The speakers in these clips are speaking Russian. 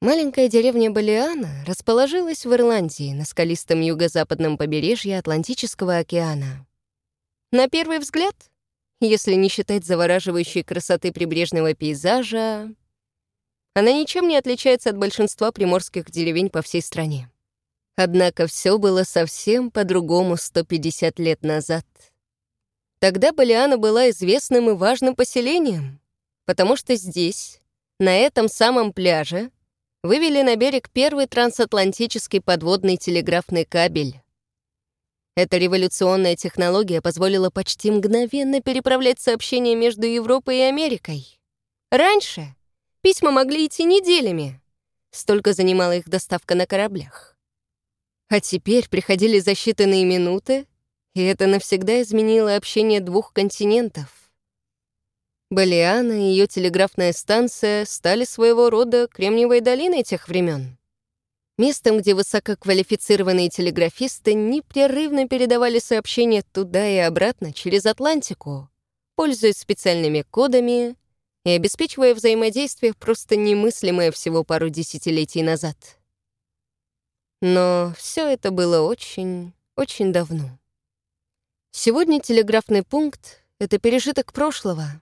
Маленькая деревня Балиана расположилась в Ирландии на скалистом юго-западном побережье Атлантического океана. На первый взгляд, если не считать завораживающей красоты прибрежного пейзажа, она ничем не отличается от большинства приморских деревень по всей стране. Однако все было совсем по-другому 150 лет назад. Тогда Балиана была известным и важным поселением, потому что здесь, на этом самом пляже, вывели на берег первый трансатлантический подводный телеграфный кабель. Эта революционная технология позволила почти мгновенно переправлять сообщения между Европой и Америкой. Раньше письма могли идти неделями. Столько занимала их доставка на кораблях. А теперь приходили за считанные минуты, и это навсегда изменило общение двух континентов. Балиана и ее телеграфная станция стали своего рода Кремниевой долиной тех времен. Местом, где высококвалифицированные телеграфисты непрерывно передавали сообщения туда и обратно через Атлантику, пользуясь специальными кодами и обеспечивая взаимодействие просто немыслимое всего пару десятилетий назад. Но все это было очень, очень давно. Сегодня телеграфный пункт — это пережиток прошлого,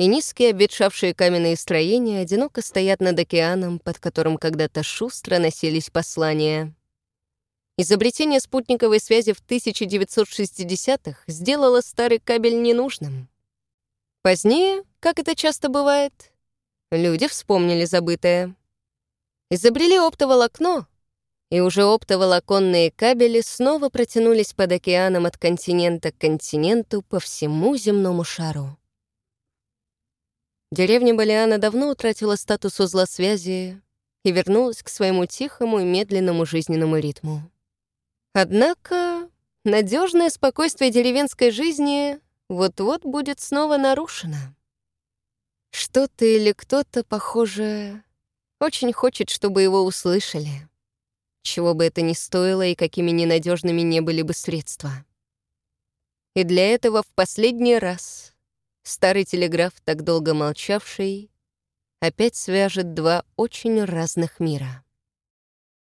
и низкие обветшавшие каменные строения одиноко стоят над океаном, под которым когда-то шустро носились послания. Изобретение спутниковой связи в 1960-х сделало старый кабель ненужным. Позднее, как это часто бывает, люди вспомнили забытое. Изобрели оптоволокно, и уже оптоволоконные кабели снова протянулись под океаном от континента к континенту по всему земному шару. Деревня Балиана давно утратила статус узла связи и вернулась к своему тихому и медленному жизненному ритму. Однако надежное спокойствие деревенской жизни вот-вот будет снова нарушено. Что-то или кто-то, похоже, очень хочет, чтобы его услышали. Чего бы это ни стоило и какими ненадежными не были бы средства. И для этого в последний раз Старый телеграф, так долго молчавший, опять свяжет два очень разных мира.